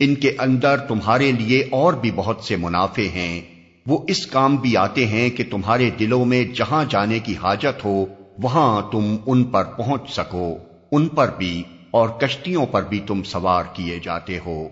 ان کے اندر تمہارے لیے اور بھی بہت سے منافع ہیں۔ وہ اس کام بھی آتے ہیں کہ تمہارے دلوں میں جہاں جانے کی حاجت ہو، وہاں تم ان پر پہنچ سکو۔ ان پر بھی اور کشتیوں پر بھی تم سوار کیے جاتے ہو۔